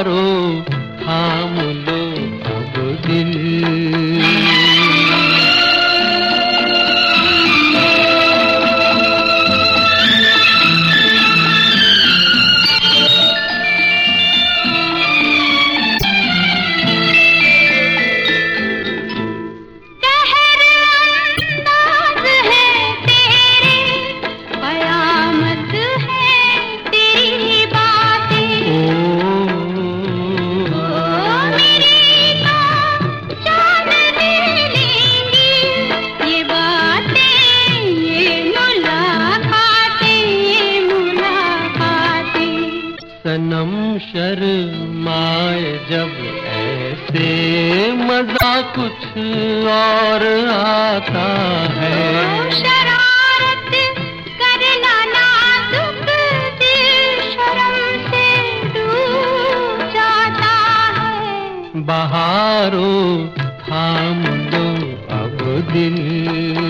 बहारो थाम लो अब दिल। सनम शर्माए जब ऐसे मज़ा कुछ और आता है। शरारत करना नाजुक दिल शर्म से डूब जाता है। बहारो थाम लो अब दिल।